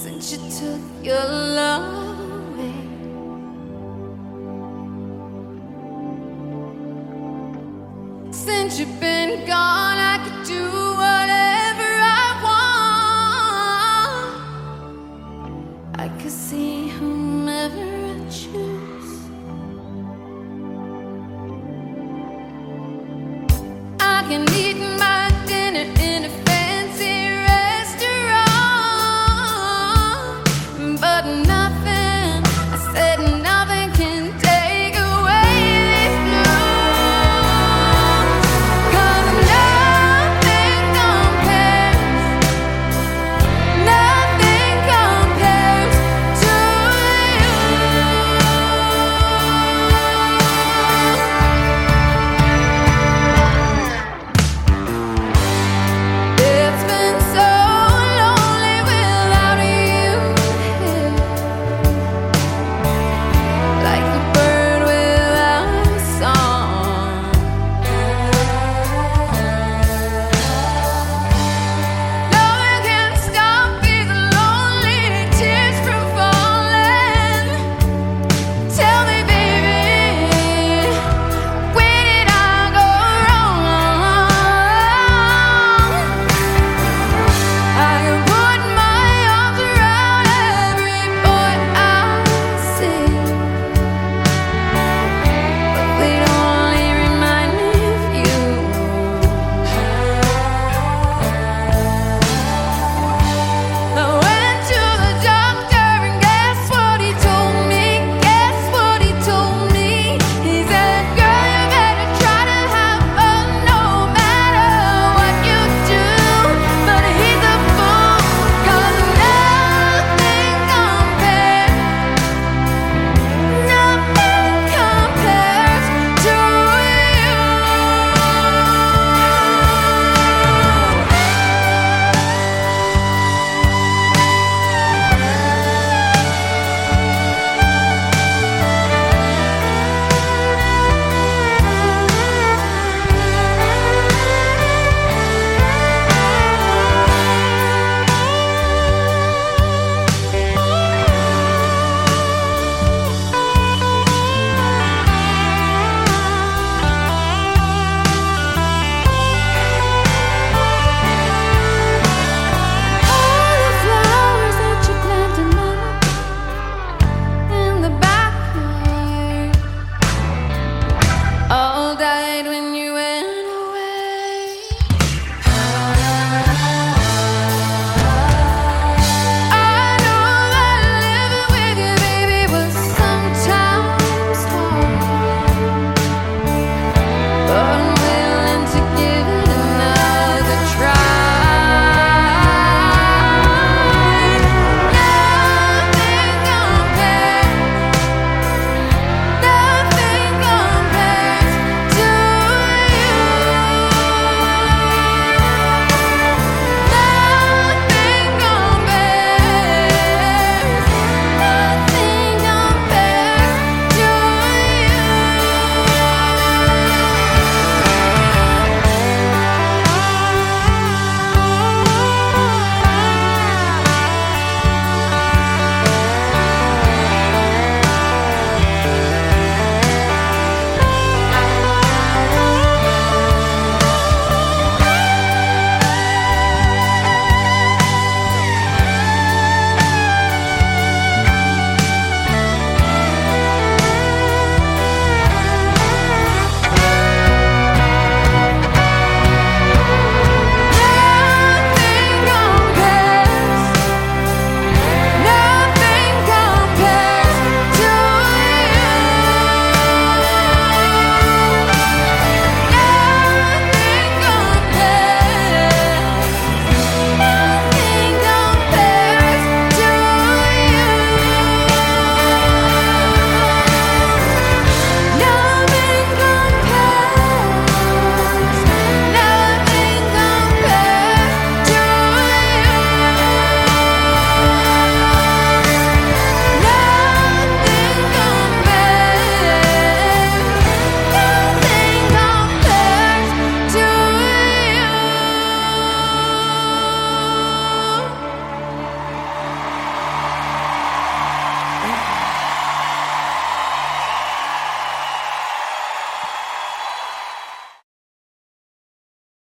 since you took your love you've been gone, I could do whatever I want. I could see whomever I choose. I can eat